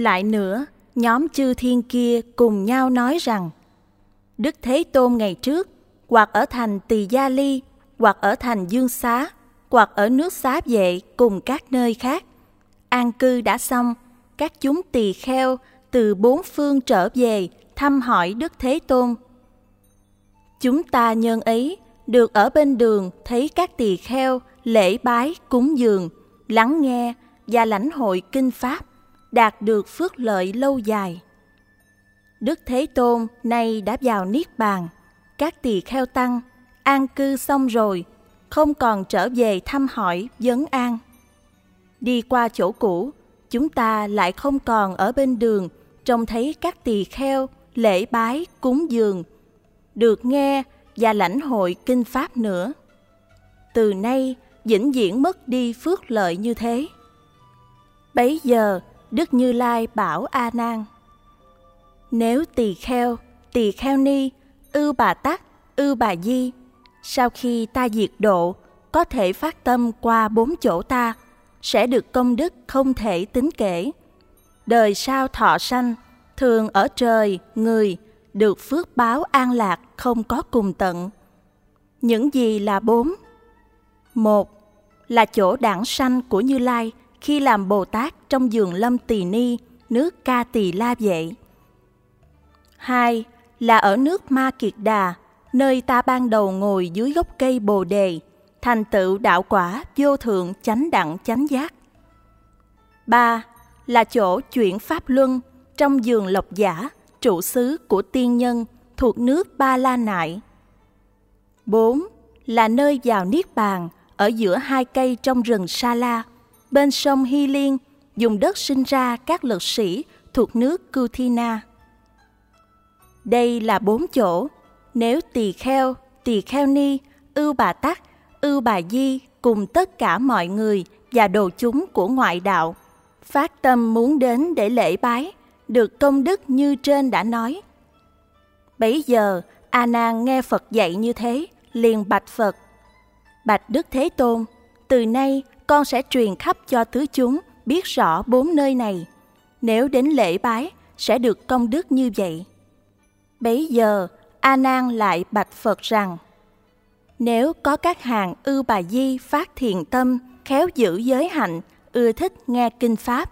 Lại nữa, nhóm chư thiên kia cùng nhau nói rằng Đức Thế Tôn ngày trước, hoặc ở thành Tỳ Gia Ly, hoặc ở thành Dương Xá, hoặc ở nước Xá Vệ cùng các nơi khác. An cư đã xong, các chúng tỳ kheo từ bốn phương trở về thăm hỏi Đức Thế Tôn. Chúng ta nhân ấy được ở bên đường thấy các tỳ kheo lễ bái cúng dường, lắng nghe và lãnh hội kinh pháp, đạt được phước lợi lâu dài. Đức Thế Tôn nay đã vào Niết Bàn, các tỳ kheo tăng, an cư xong rồi, không còn trở về thăm hỏi, vấn an. Đi qua chỗ cũ, chúng ta lại không còn ở bên đường trông thấy các tỳ kheo lễ bái cúng dường, được nghe và lãnh hội kinh pháp nữa. Từ nay, vĩnh viễn mất đi phước lợi như thế. Bấy giờ, Đức Như Lai bảo A Nan: Nếu tỳ kheo, tỳ kheo ni, ư bà tắc, ư bà di, sau khi ta diệt độ, có thể phát tâm qua bốn chỗ ta, sẽ được công đức không thể tính kể. Đời sau thọ sanh, thường ở trời, người, được phước báo an lạc không có cùng tận. Những gì là bốn? Một là chỗ đảng sanh của Như Lai khi làm Bồ Tát trong giường lâm tỳ ni, nước ca tỳ la vệ. Hai là ở nước Ma Kiệt Đà, nơi ta ban đầu ngồi dưới gốc cây Bồ Đề, thành tựu đạo quả vô thượng chánh đẳng chánh giác. Ba là chỗ chuyển pháp luân trong giường lộc giả, trụ xứ của tiên nhân thuộc nước Ba La Nại. 4. Là nơi vào Niết Bàn ở giữa hai cây trong rừng Sa La, bên sông Hy Liên, dùng đất sinh ra các lực sĩ thuộc nước Kutina. Đây là bốn chỗ, nếu tỳ kheo, tỳ kheo ni, ưu bà tắc, ưu bà di cùng tất cả mọi người và đồ chúng của ngoại đạo, phát tâm muốn đến để lễ bái, được công đức như trên đã nói. Bấy giờ, A Nan nghe Phật dạy như thế, liền bạch Phật: Bạch Đức Thế Tôn, từ nay con sẽ truyền khắp cho tứ chúng biết rõ bốn nơi này. Nếu đến lễ bái, sẽ được công đức như vậy. Bấy giờ, A Nan lại bạch Phật rằng: Nếu có các hàng ư bà di phát thiền tâm, khéo giữ giới hạnh, ưa thích nghe kinh pháp,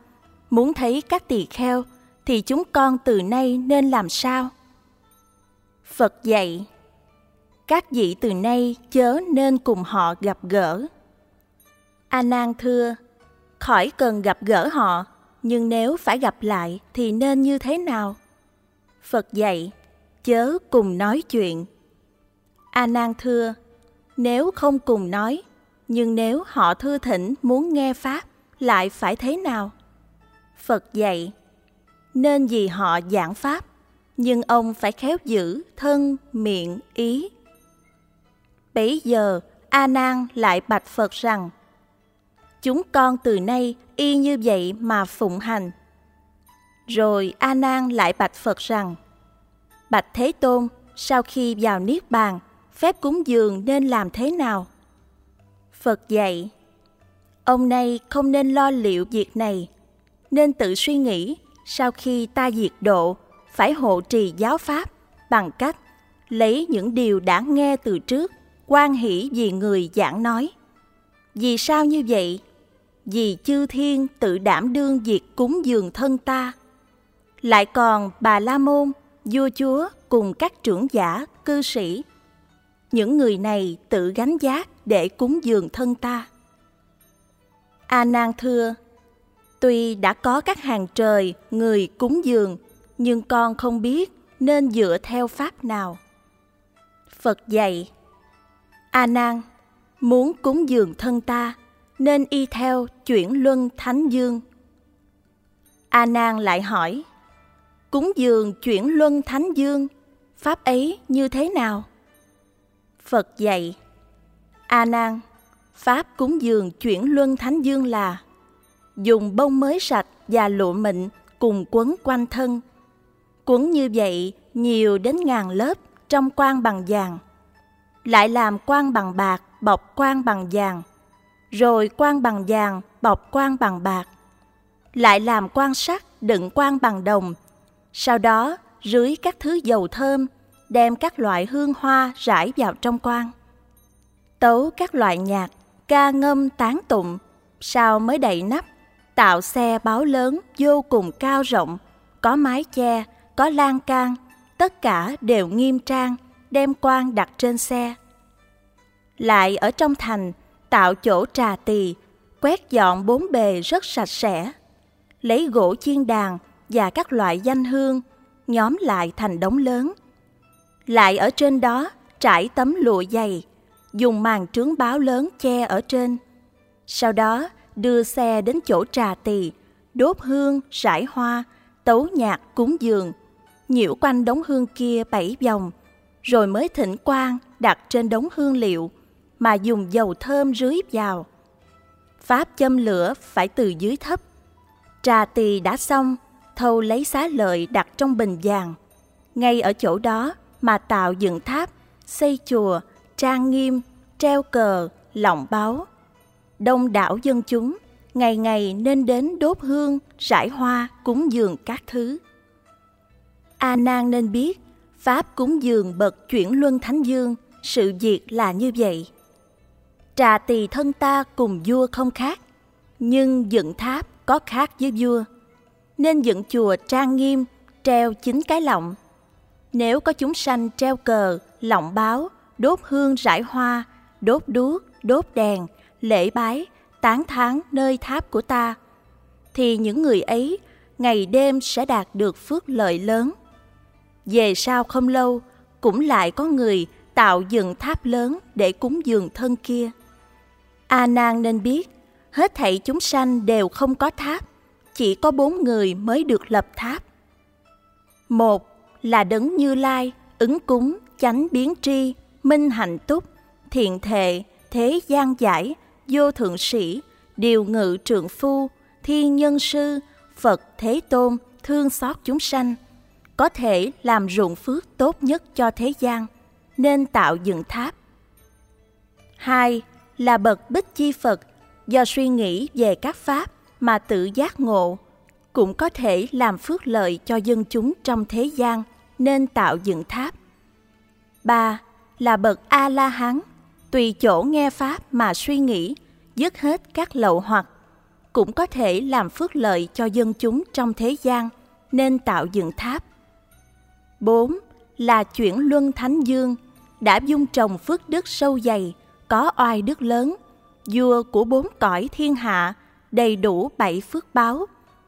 muốn thấy các tỳ kheo thì chúng con từ nay nên làm sao? Phật dạy, các vị từ nay chớ nên cùng họ gặp gỡ. A Nan thưa, khỏi cần gặp gỡ họ, nhưng nếu phải gặp lại thì nên như thế nào? Phật dạy, chớ cùng nói chuyện. A Nan thưa, nếu không cùng nói, nhưng nếu họ thư thỉnh muốn nghe pháp lại phải thế nào? Phật dạy, nên vì họ giảng pháp, nhưng ông phải khéo giữ thân, miệng, ý. Bấy giờ, A Nan lại bạch Phật rằng: Chúng con từ nay y như vậy mà phụng hành. Rồi A Nan lại bạch Phật rằng: Bạch Thế Tôn, sau khi vào niết bàn, phép cúng dường nên làm thế nào? Phật dạy: Ông nay không nên lo liệu việc này, nên tự suy nghĩ sau khi ta diệt độ phải hộ trì giáo pháp bằng cách lấy những điều đã nghe từ trước quan hỷ vì người giảng nói vì sao như vậy vì chư thiên tự đảm đương việc cúng dường thân ta. Lại còn bà la môn vua chúa cùng các trưởng giả cư sĩ. Những người này tự gánh giác để cúng dường thân ta. A nan thưa Tuy đã có các hàng trời, người cúng dường, nhưng con không biết nên dựa theo pháp nào. Phật dạy, A Nan, muốn cúng dường thân ta, nên y theo chuyển luân thánh dương. A Nan lại hỏi, cúng dường chuyển luân thánh dương, pháp ấy như thế nào? Phật dạy, A Nan, pháp cúng dường chuyển luân thánh dương là dùng bông mới sạch và lụa mịn cùng quấn quanh thân. Quấn như vậy nhiều đến ngàn lớp trong quan bằng vàng. Lại làm quan bằng bạc bọc quan bằng vàng. Rồi quan bằng vàng bọc quan bằng bạc. Lại làm quan sắt đựng quan bằng đồng. Sau đó, rưới các thứ dầu thơm, đem các loại hương hoa rải vào trong quan. Tấu các loại nhạc, ca ngâm tán tụng, sau mới đậy nắp, tạo xe báo lớn vô cùng cao rộng, có mái che, có lan can, tất cả đều nghiêm trang, đem quan đặt trên xe. Lại ở trong thành, tạo chỗ trà tỳ, quét dọn bốn bề rất sạch sẽ. Lấy gỗ chiên đàn và các loại danh hương, nhóm lại thành đống lớn. Lại ở trên đó trải tấm lụa dày, dùng màn trướng báo lớn che ở trên. Sau đó đưa xe đến chỗ trà tỳ, đốt hương, rải hoa, tấu nhạc cúng dường, nhiễu quanh đống hương kia bảy vòng, rồi mới thỉnh quan đặt trên đống hương liệu mà dùng dầu thơm rưới vào. Pháp châm lửa phải từ dưới thấp. Trà tỳ đã xong, thâu lấy xá lợi đặt trong bình vàng. Ngay ở chỗ đó mà tạo dựng tháp, xây chùa, trang nghiêm, treo cờ, lọng báo. Đông đảo dân chúng, ngày ngày nên đến đốt hương, rải hoa, cúng dường các thứ. A Nan nên biết, Pháp cúng dường bậc chuyển luân thánh dương, sự việc là như vậy. Trà tỳ thân ta cùng vua không khác, nhưng dựng tháp có khác với vua. Nên dựng chùa trang nghiêm, treo chính cái lọng. Nếu có chúng sanh treo cờ, lọng báo, đốt hương rải hoa, đốt đuốc, đốt đèn, lễ bái, tán thán nơi tháp của ta, thì những người ấy ngày đêm sẽ đạt được phước lợi lớn. Về sau không lâu, cũng lại có người tạo dựng tháp lớn để cúng dường thân kia. À A Nan nên biết, hết thảy chúng sanh đều không có tháp, chỉ có bốn người mới được lập tháp. Một là đấng Như Lai, ứng cúng, chánh biến tri, minh hạnh túc, thiện thệ, thế gian giải, vô thượng sĩ, điều ngự trượng phu, thiên nhân sư, Phật Thế Tôn, thương xót chúng sanh, có thể làm ruộng phước tốt nhất cho thế gian, nên tạo dựng tháp. Hai là bậc bích chi Phật, do suy nghĩ về các pháp mà tự giác ngộ, cũng có thể làm phước lợi cho dân chúng trong thế gian, nên tạo dựng tháp. Ba là bậc A-la-hán, tùy chỗ nghe pháp mà suy nghĩ, dứt hết các lậu hoặc, cũng có thể làm phước lợi cho dân chúng trong thế gian, nên tạo dựng tháp. 4. Là chuyển luân thánh dương, đã dung trồng phước đức sâu dày, có oai đức lớn, vua của bốn cõi thiên hạ, đầy đủ bảy phước báo,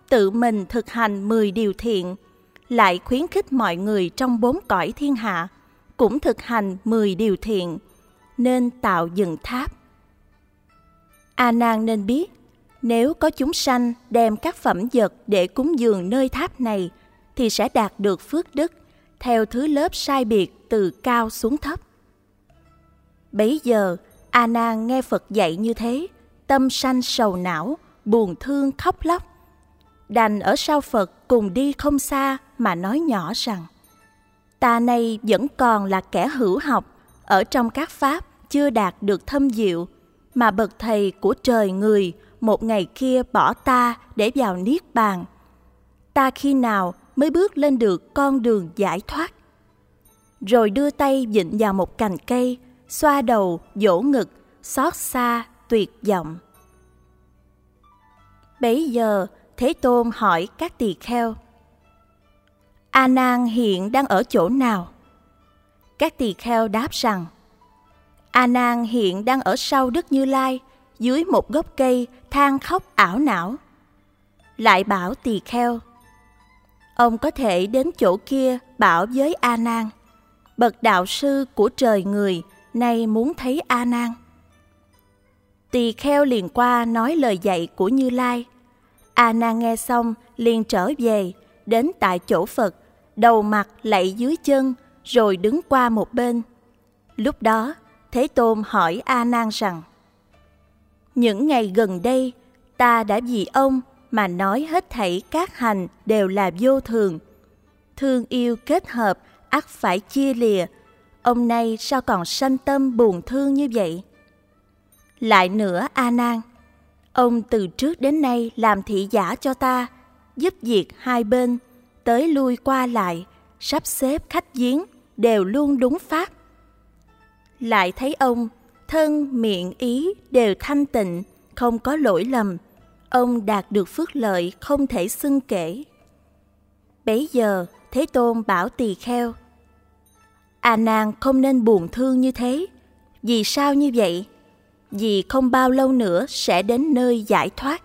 tự mình thực hành mười điều thiện, lại khuyến khích mọi người trong bốn cõi thiên hạ cũng thực hành mười điều thiện, nên tạo dựng tháp. A Nan nên biết, nếu có chúng sanh đem các phẩm vật để cúng dường nơi tháp này thì sẽ đạt được phước đức theo thứ lớp sai biệt từ cao xuống thấp. Bấy giờ, A Nan nghe Phật dạy như thế, tâm sanh sầu não, buồn thương khóc lóc. Đành ở sau Phật cùng đi không xa mà nói nhỏ rằng Ta nay vẫn còn là kẻ hữu học, ở trong các pháp chưa đạt được thâm diệu, mà bậc thầy của trời người một ngày kia bỏ ta để vào niết bàn. Ta khi nào mới bước lên được con đường giải thoát? Rồi đưa tay vịnh vào một cành cây, xoa đầu, dỗ ngực, xót xa, tuyệt vọng. Bấy giờ, Thế Tôn hỏi các tỳ kheo, A Nan hiện đang ở chỗ nào? Các tỳ kheo đáp rằng, A Nan hiện đang ở sau Đức Như Lai, dưới một gốc cây than khóc ảo não. Lại bảo tỳ kheo, ông có thể đến chỗ kia bảo với A Nan, bậc đạo sư của trời người nay muốn thấy A Nan. Tỳ kheo liền qua nói lời dạy của Như Lai. A Nan nghe xong liền trở về, đến tại chỗ Phật, đầu mặt lạy dưới chân, rồi đứng qua một bên. Lúc đó, Thế Tôn hỏi A Nan rằng: Những ngày gần đây, ta đã vì ông mà nói hết thảy các hành đều là vô thường. Thương yêu kết hợp ắt phải chia lìa, ông nay sao còn sanh tâm buồn thương như vậy? Lại nữa A Nan, ông từ trước đến nay làm thị giả cho ta, giúp việc hai bên, tới lui qua lại, sắp xếp khách giếng đều luôn đúng pháp. Lại thấy ông, thân, miệng, ý đều thanh tịnh, không có lỗi lầm. Ông đạt được phước lợi không thể xưng kể. Bấy giờ, Thế Tôn bảo tỳ kheo. À A Nan không nên buồn thương như thế. Vì sao như vậy? Vì không bao lâu nữa sẽ đến nơi giải thoát.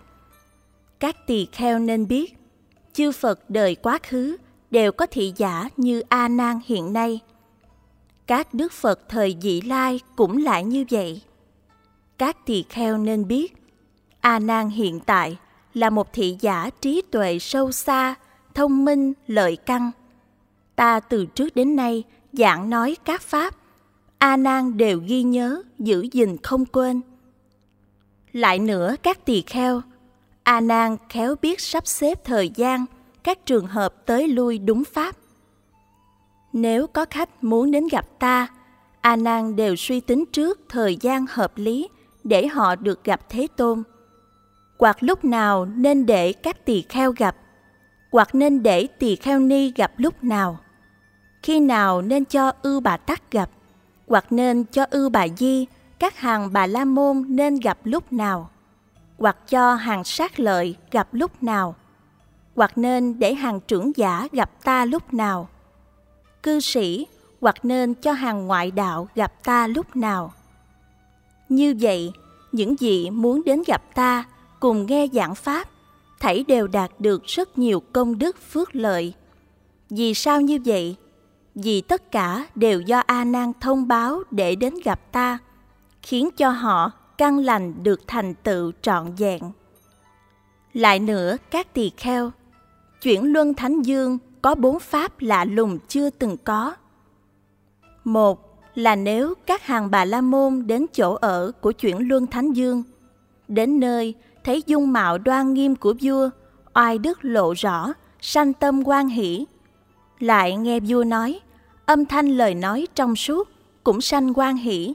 Các tỳ kheo nên biết, chư Phật đời quá khứ đều có thị giả như A Nan hiện nay. Các đức Phật thời dị lai cũng lại như vậy. Các tỳ kheo nên biết, A Nan hiện tại là một thị giả trí tuệ sâu xa, thông minh, lợi căn. Ta từ trước đến nay giảng nói các pháp, A Nan đều ghi nhớ, giữ gìn không quên. Lại nữa các tỳ kheo, A Nan khéo biết sắp xếp thời gian, các trường hợp tới lui đúng pháp. Nếu có khách muốn đến gặp ta, A Nan đều suy tính trước thời gian hợp lý để họ được gặp Thế Tôn. Hoặc lúc nào nên để các tỳ kheo gặp, hoặc nên để tỳ kheo ni gặp lúc nào. Khi nào nên cho ư bà tắc gặp, hoặc nên cho ư bà di, các hàng bà la môn nên gặp lúc nào, hoặc cho hàng sát lợi gặp lúc nào, hoặc nên để hàng trưởng giả gặp ta lúc nào, cư sĩ hoặc nên cho hàng ngoại đạo gặp ta lúc nào. Như vậy, những vị muốn đến gặp ta cùng nghe giảng pháp, thảy đều đạt được rất nhiều công đức phước lợi. Vì sao như vậy? Vì tất cả đều do A Nan thông báo để đến gặp ta, khiến cho họ căn lành được thành tựu trọn vẹn. Lại nữa, các tỳ kheo, chuyển luân thánh dương có bốn pháp lạ lùng chưa từng có. Một là nếu các hàng bà la môn đến chỗ ở của chuyển luân thánh dương, đến nơi thấy dung mạo đoan nghiêm của vua, oai đức lộ rõ, sanh tâm quan hỷ. Lại nghe vua nói, âm thanh lời nói trong suốt, cũng sanh quan hỷ.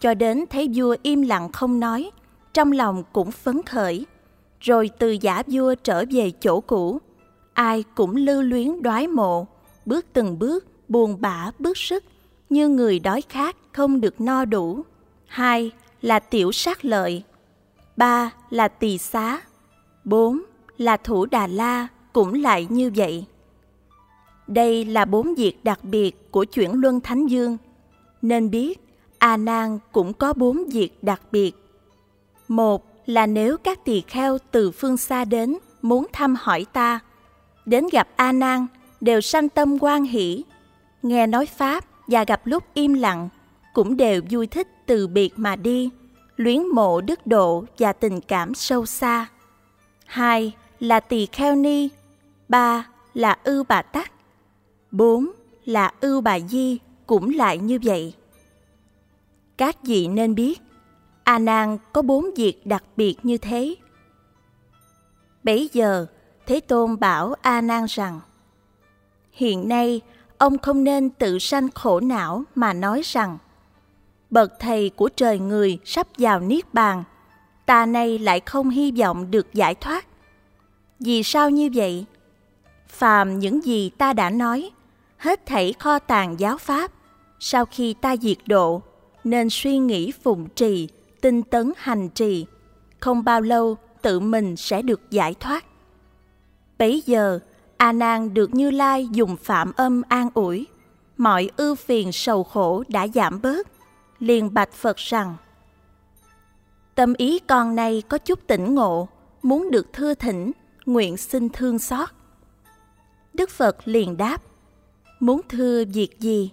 Cho đến thấy vua im lặng không nói, trong lòng cũng phấn khởi. Rồi từ giả vua trở về chỗ cũ, ai cũng lưu luyến đoái mộ, bước từng bước, buồn bã bước sức, như người đói khát không được no đủ. Hai là tiểu sát lợi. Ba là tỳ xá. Bốn là thủ Đà La cũng lại như vậy. Đây là bốn việc đặc biệt của chuyển luân Thánh Dương. Nên biết, A Nan cũng có bốn việc đặc biệt. Một là nếu các tỳ kheo từ phương xa đến muốn thăm hỏi ta, đến gặp A Nan đều sanh tâm quan hỷ, nghe nói pháp và gặp lúc im lặng cũng đều vui thích từ biệt mà đi, luyến mộ đức độ và tình cảm sâu xa. Hai là tỳ kheo ni, ba là ư bà tắc, bốn là ưu bà di cũng lại như vậy. Các vị nên biết, A Nan có bốn việc đặc biệt như thế. Bấy giờ, Thế Tôn bảo A Nan rằng: Hiện nay, ông không nên tự sanh khổ não mà nói rằng: Bậc thầy của trời người sắp vào niết bàn, ta nay lại không hy vọng được giải thoát. Vì sao như vậy? Phàm những gì ta đã nói, hết thảy kho tàng giáo pháp, sau khi ta diệt độ, nên suy nghĩ phụng trì, tinh tấn hành trì, không bao lâu tự mình sẽ được giải thoát. Bấy giờ, A Nan được Như Lai dùng phạm âm an ủi, mọi ưu phiền sầu khổ đã giảm bớt, liền bạch Phật rằng: Tâm ý con nay có chút tỉnh ngộ, muốn được thưa thỉnh, nguyện xin thương xót. Đức Phật liền đáp: Muốn thưa việc gì?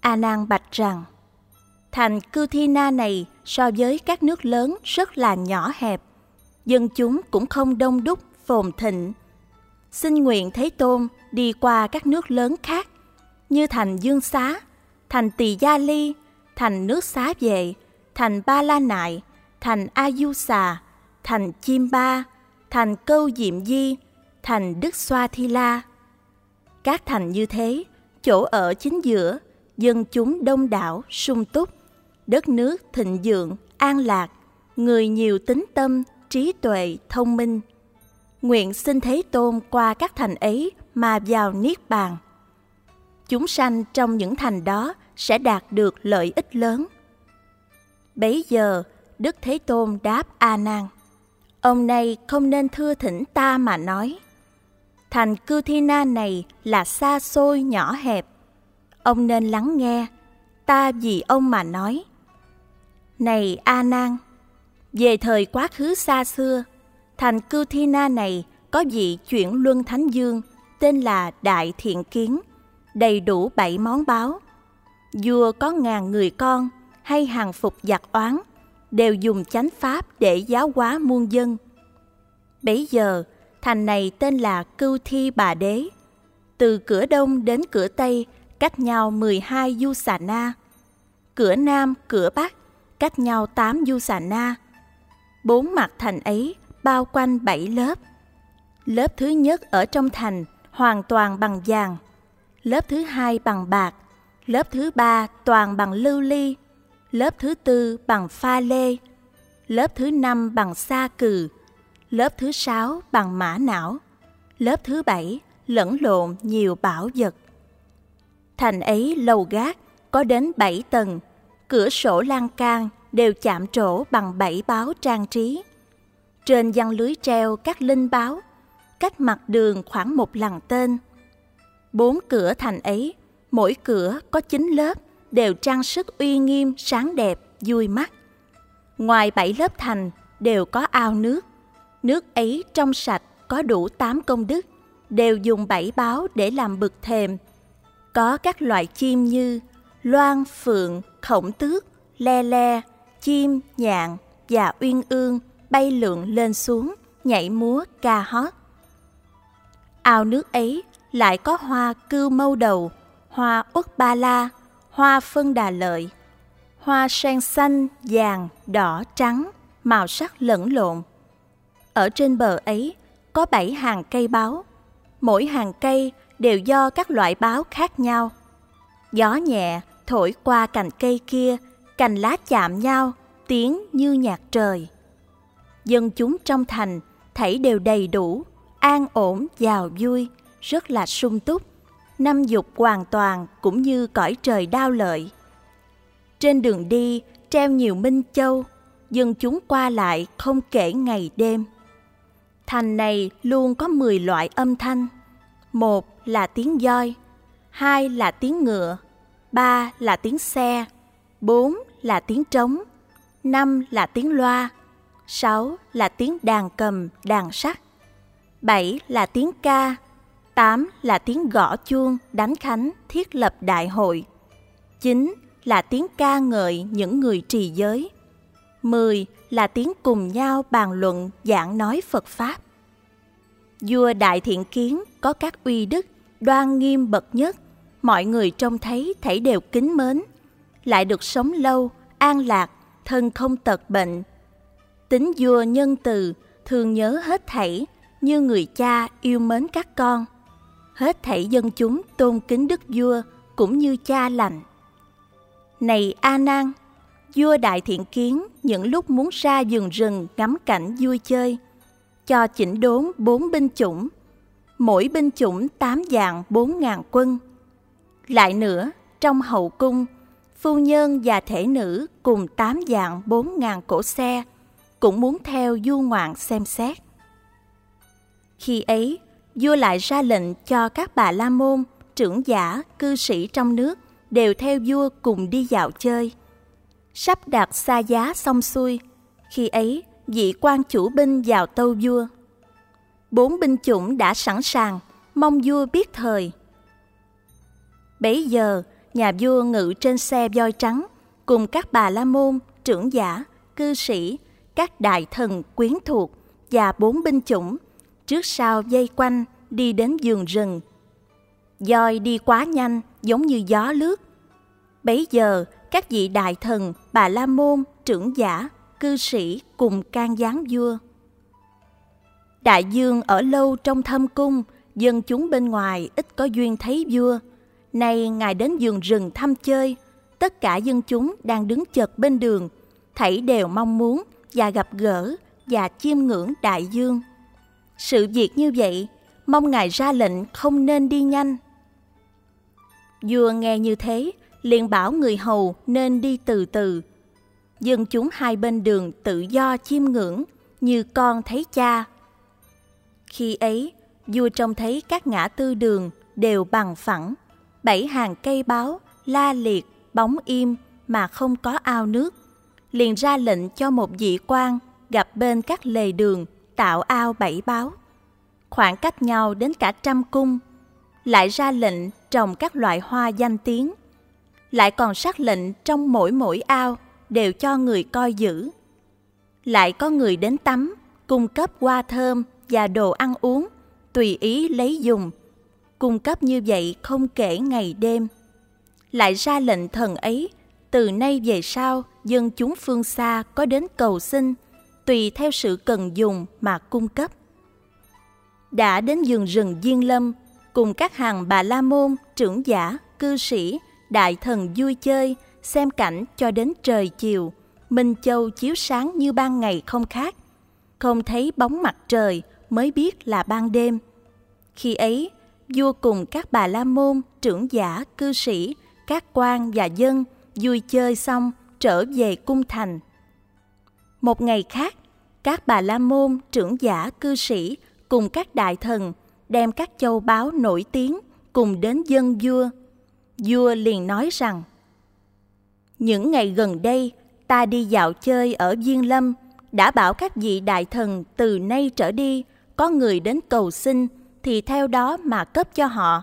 A Nan bạch rằng: Thành Cư Thi Na này so với các nước lớn rất là nhỏ hẹp, dân chúng cũng không đông đúc, phồn thịnh. Xin nguyện Thế Tôn đi qua các nước lớn khác, như thành Dương Xá, thành Tỳ Gia Ly, thành nước Xá Vệ, thành Ba La Nại, thành A Du Xà, thành Chim Ba, thành Câu Diệm Di, thành Đức Xoa Thi La. Các thành như thế, chỗ ở chính giữa, dân chúng đông đảo, sung túc, đất nước thịnh vượng, an lạc, người nhiều tính tâm, trí tuệ, thông minh. nguyện xin Thế Tôn qua các thành ấy mà vào Niết Bàn. Chúng sanh trong những thành đó sẽ đạt được lợi ích lớn. Bấy giờ, Đức Thế Tôn đáp A Nan: Ông này không nên thưa thỉnh ta mà nói. Thành Cư Thi Na này là xa xôi nhỏ hẹp. Ông nên lắng nghe, ta vì ông mà nói. Này A Nan, về thời quá khứ xa xưa, thành Cư Thi Na này có vị chuyển luân thánh dương tên là Đại Thiện Kiến, đầy đủ bảy món báo. Vua có ngàn người con hay hàng phục giặc oán, đều dùng chánh pháp để giáo hóa muôn dân. Bấy giờ, thành này tên là Cưu Thi Bà Đế. Từ cửa đông đến cửa tây cách nhau 12 du xà na. Cửa nam, cửa bắc cách nhau 8 du xà na. Bốn mặt thành ấy bao quanh bảy lớp. Lớp thứ nhất ở trong thành hoàn toàn bằng vàng. Lớp thứ hai bằng bạc. Lớp thứ ba toàn bằng lưu ly. Lớp thứ tư bằng pha lê. Lớp thứ năm bằng sa cừ. Lớp thứ sáu bằng mã não. Lớp thứ bảy lẫn lộn nhiều bảo vật. Thành ấy lầu gác, có đến bảy tầng, cửa sổ lan can đều chạm trổ bằng bảy báo trang trí. Trên văn lưới treo các linh báo, cách mặt đường khoảng một lần tên. Bốn cửa thành ấy, mỗi cửa có chín lớp, đều trang sức uy nghiêm, sáng đẹp, vui mắt. Ngoài bảy lớp thành đều có ao nước. Nước ấy trong sạch có đủ tám công đức, đều dùng bảy báo để làm bực thềm. Có các loại chim như loan, phượng, khổng tước, le le, chim, nhạn và uyên ương bay lượn lên xuống, nhảy múa, ca hót. Ao nước ấy lại có hoa cưu mâu đầu, hoa uất ba la, hoa phân đà lợi, hoa sen xanh, vàng, đỏ, trắng, màu sắc lẫn lộn. Ở trên bờ ấy có bảy hàng cây báo, mỗi hàng cây đều do các loại báo khác nhau. Gió nhẹ thổi qua cành cây kia, cành lá chạm nhau, tiếng như nhạc trời. Dân chúng trong thành thảy đều đầy đủ, an ổn, giàu vui, rất là sung túc, năm dục hoàn toàn cũng như cõi trời đao lợi. Trên đường đi treo nhiều minh châu, dân chúng qua lại không kể ngày đêm. Thành này luôn có 10 loại âm thanh. Một là tiếng voi, hai là tiếng ngựa, ba là tiếng xe, bốn là tiếng trống, năm là tiếng loa, sáu là tiếng đàn cầm, đàn sắt, bảy là tiếng ca, tám là tiếng gõ chuông, đánh khánh, thiết lập đại hội, chín là tiếng ca ngợi những người trì giới, mười là tiếng cùng nhau bàn luận giảng nói Phật Pháp. Vua Đại Thiện Kiến có các uy đức, đoan nghiêm bậc nhất, mọi người trông thấy thảy đều kính mến, lại được sống lâu, an lạc, thân không tật bệnh. Tính vua nhân từ, thường nhớ hết thảy, như người cha yêu mến các con. Hết thảy dân chúng tôn kính đức vua, cũng như cha lành. Này A Nan, vua Đại Thiện Kiến những lúc muốn ra rừng rừng ngắm cảnh vui chơi, cho chỉnh đốn bốn binh chủng, mỗi binh chủng tám dạng bốn ngàn quân. Lại nữa, trong hậu cung, phu nhân và thể nữ cùng tám dạng bốn ngàn cổ xe, cũng muốn theo du ngoạn xem xét. Khi ấy, vua lại ra lệnh cho các bà la môn, trưởng giả, cư sĩ trong nước đều theo vua cùng đi dạo chơi. Sắp đạt xa giá xong xuôi, khi ấy vị quan chủ binh vào tâu vua. Bốn binh chủng đã sẵn sàng, mong vua biết thời. Bấy giờ, nhà vua ngự trên xe voi trắng, cùng các bà la môn, trưởng giả, cư sĩ, các đại thần quyến thuộc và bốn binh chủng, trước sau dây quanh đi đến vườn rừng. Voi đi quá nhanh, giống như gió lướt. Bấy giờ, các vị đại thần, bà la môn, trưởng giả, cư sĩ cùng can gián vua. Đại dương ở lâu trong thâm cung, dân chúng bên ngoài ít có duyên thấy vua. Nay ngài đến vườn rừng thăm chơi, tất cả dân chúng đang đứng chật bên đường, thảy đều mong muốn và gặp gỡ và chiêm ngưỡng đại dương. Sự việc như vậy, mong ngài ra lệnh không nên đi nhanh. Vua nghe như thế, liền bảo người hầu nên đi từ từ. Dân chúng hai bên đường tự do chiêm ngưỡng, như con thấy cha. Khi ấy, vua trông thấy các ngã tư đường đều bằng phẳng, bảy hàng cây báo, la liệt, bóng im mà không có ao nước. Liền ra lệnh cho một vị quan gặp bên các lề đường tạo ao bảy báo. Khoảng cách nhau đến cả trăm cung. Lại ra lệnh trồng các loại hoa danh tiếng. Lại còn sắc lệnh trong mỗi mỗi ao đều cho người coi giữ. Lại có người đến tắm, cung cấp hoa thơm và đồ ăn uống, tùy ý lấy dùng. Cung cấp như vậy không kể ngày đêm. Lại ra lệnh thần ấy, từ nay về sau, dân chúng phương xa có đến cầu xin, tùy theo sự cần dùng mà cung cấp. Đã đến vườn rừng Diên Lâm, cùng các hàng bà la môn, trưởng giả, cư sĩ, đại thần vui chơi, xem cảnh cho đến trời chiều, Minh Châu chiếu sáng như ban ngày không khác. Không thấy bóng mặt trời mới biết là ban đêm. Khi ấy, vua cùng các bà la môn, trưởng giả, cư sĩ, các quan và dân vui chơi xong trở về cung thành. Một ngày khác, các bà la môn, trưởng giả, cư sĩ cùng các đại thần đem các châu báu nổi tiếng cùng đến dân vua. Vua liền nói rằng, Những ngày gần đây, ta đi dạo chơi ở Viên Lâm, đã bảo các vị đại thần từ nay trở đi, có người đến cầu xin, thì theo đó mà cấp cho họ.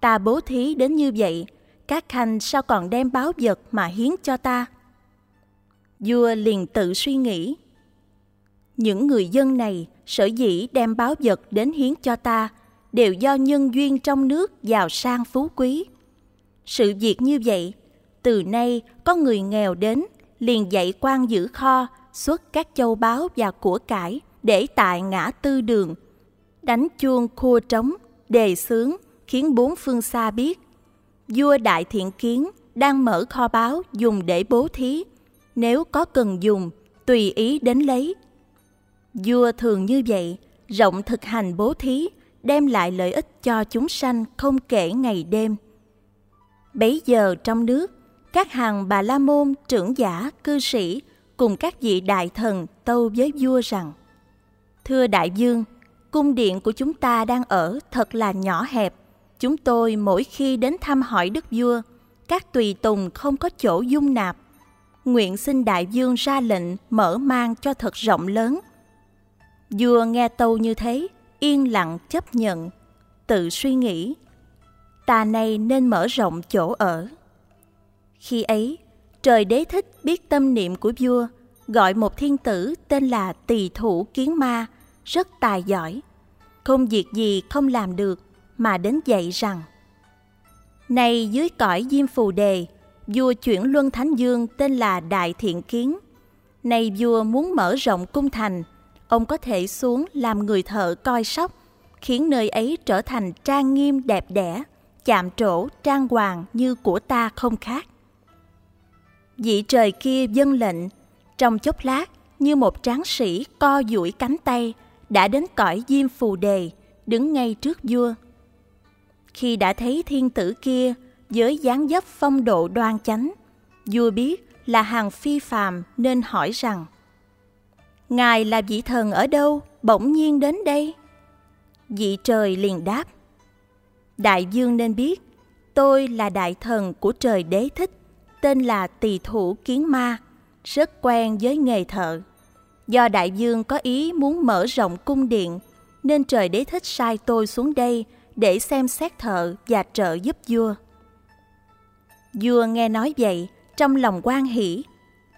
Ta bố thí đến như vậy, các khanh sao còn đem báo vật mà hiến cho ta? Vua liền tự suy nghĩ. Những người dân này sở dĩ đem báo vật đến hiến cho ta đều do nhân duyên trong nước giàu sang phú quý. Sự việc như vậy, từ nay có người nghèo đến, liền dạy quan giữ kho, xuất các châu báu và của cải để tại ngã tư đường. Đánh chuông khua trống, đề sướng, khiến bốn phương xa biết. Vua Đại Thiện Kiến đang mở kho báu dùng để bố thí. Nếu có cần dùng, tùy ý đến lấy. Vua thường như vậy, rộng thực hành bố thí, đem lại lợi ích cho chúng sanh không kể ngày đêm. Bấy giờ trong nước, các hàng bà la môn, trưởng giả, cư sĩ cùng các vị đại thần tâu với vua rằng Thưa đại dương, cung điện của chúng ta đang ở thật là nhỏ hẹp. Chúng tôi mỗi khi đến thăm hỏi đức vua, các tùy tùng không có chỗ dung nạp. Nguyện xin đại dương ra lệnh mở mang cho thật rộng lớn. Vua nghe tâu như thế, yên lặng chấp nhận, tự suy nghĩ. Ta này nên mở rộng chỗ ở. Khi ấy, trời đế thích biết tâm niệm của vua, gọi một thiên tử tên là Tỳ Thủ Kiến Ma, rất tài giỏi. Không việc gì không làm được, mà đến dạy rằng nay dưới cõi Diêm Phù Đề, vua chuyển luân Thánh Dương tên là Đại Thiện Kiến. nay vua muốn mở rộng cung thành, ông có thể xuống làm người thợ coi sóc, khiến nơi ấy trở thành trang nghiêm đẹp đẽ, chạm trổ trang hoàng như của ta không khác. Vị trời kia dân lệnh, trong chốc lát như một tráng sĩ co duỗi cánh tay đã đến cõi diêm phù đề, đứng ngay trước vua. Khi đã thấy thiên tử kia với dáng dấp phong độ đoan chánh, vua biết là hàng phi phàm nên hỏi rằng Ngài là vị thần ở đâu bỗng nhiên đến đây? Vị trời liền đáp Đại dương nên biết tôi là đại thần của trời đế thích tên là tỳ thủ kiến ma, rất quen với nghề thợ. Do đại dương có ý muốn mở rộng cung điện, nên trời đế thích sai tôi xuống đây để xem xét thợ và trợ giúp vua. Vua nghe nói vậy, trong lòng quan hỷ.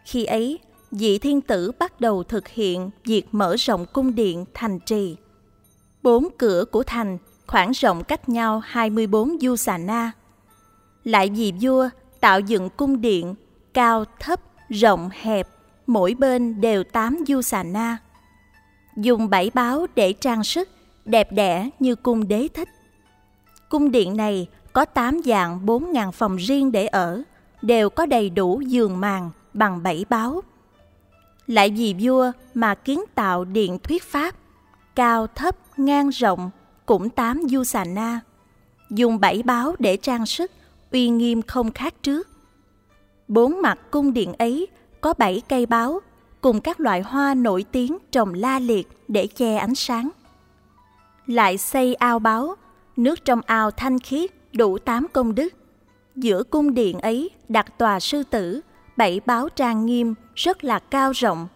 Khi ấy, vị thiên tử bắt đầu thực hiện việc mở rộng cung điện thành trì. Bốn cửa của thành khoảng rộng cách nhau 24 du xà na. Lại vì vua tạo dựng cung điện cao, thấp, rộng, hẹp, mỗi bên đều tám du xà na. Dùng bảy báo để trang sức, đẹp đẽ như cung đế thích. Cung điện này có tám dạng bốn ngàn phòng riêng để ở, đều có đầy đủ giường màn bằng bảy báo. Lại vì vua mà kiến tạo điện thuyết pháp, cao, thấp, ngang rộng cũng tám du xà na, dùng bảy báo để trang sức, uy nghiêm không khác trước. Bốn mặt cung điện ấy có bảy cây báo, cùng các loại hoa nổi tiếng trồng la liệt để che ánh sáng. Lại xây ao báo, nước trong ao thanh khiết đủ tám công đức. Giữa cung điện ấy đặt tòa sư tử, bảy báo trang nghiêm rất là cao rộng.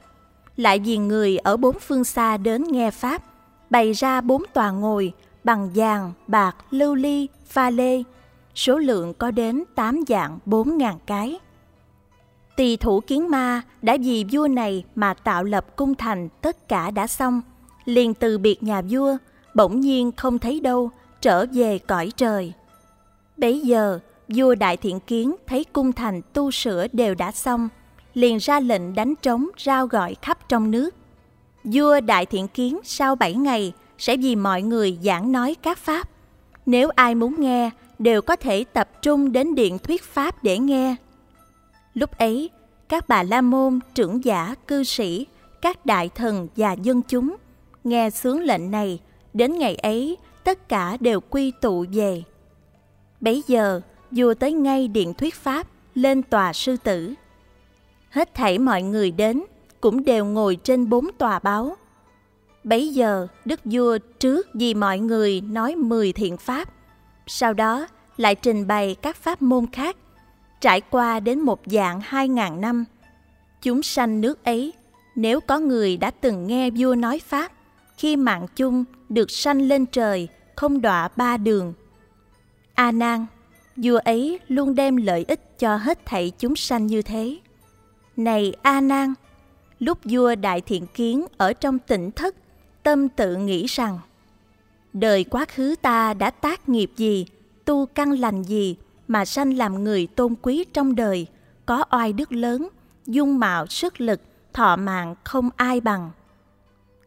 Lại vì người ở bốn phương xa đến nghe pháp bày ra bốn tòa ngồi bằng vàng, bạc, lưu ly, pha lê. Số lượng có đến tám dạng bốn ngàn cái. Tỳ thủ kiến ma đã vì vua này mà tạo lập cung thành tất cả đã xong. Liền từ biệt nhà vua, bỗng nhiên không thấy đâu, trở về cõi trời. Bấy giờ, vua đại thiện kiến thấy cung thành tu sửa đều đã xong, liền ra lệnh đánh trống, rao gọi khắp trong nước vua đại thiện kiến sau bảy ngày sẽ vì mọi người giảng nói các pháp. Nếu ai muốn nghe, đều có thể tập trung đến điện thuyết pháp để nghe. Lúc ấy, các bà la môn, trưởng giả, cư sĩ, các đại thần và dân chúng nghe sướng lệnh này, đến ngày ấy, tất cả đều quy tụ về. Bấy giờ, vua tới ngay điện thuyết pháp, lên tòa sư tử. Hết thảy mọi người đến cũng đều ngồi trên bốn tòa báo. Bấy giờ, đức vua trước vì mọi người nói mười thiện pháp, sau đó lại trình bày các pháp môn khác, trải qua đến một dạng hai ngàn năm. Chúng sanh nước ấy, nếu có người đã từng nghe vua nói pháp, khi mạng chung được sanh lên trời, không đọa ba đường. A nan, vua ấy luôn đem lợi ích cho hết thảy chúng sanh như thế. Này a nan lúc vua đại thiện kiến ở trong tỉnh thất, tâm tự nghĩ rằng, đời quá khứ ta đã tác nghiệp gì, tu căn lành gì mà sanh làm người tôn quý trong đời, có oai đức lớn, dung mạo sức lực, thọ mạng không ai bằng.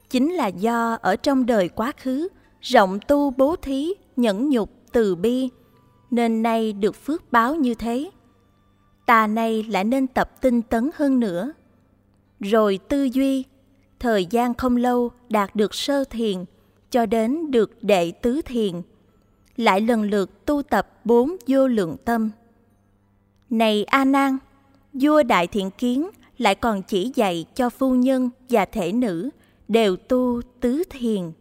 Chính là do ở trong đời quá khứ, rộng tu bố thí, nhẫn nhục, từ bi, nên nay được phước báo như thế. Ta nay lại nên tập tinh tấn hơn nữa rồi tư duy, thời gian không lâu đạt được sơ thiền, cho đến được đệ tứ thiền. Lại lần lượt tu tập bốn vô lượng tâm. Này a nan, vua đại thiện kiến lại còn chỉ dạy cho phu nhân và thể nữ đều tu tứ thiền.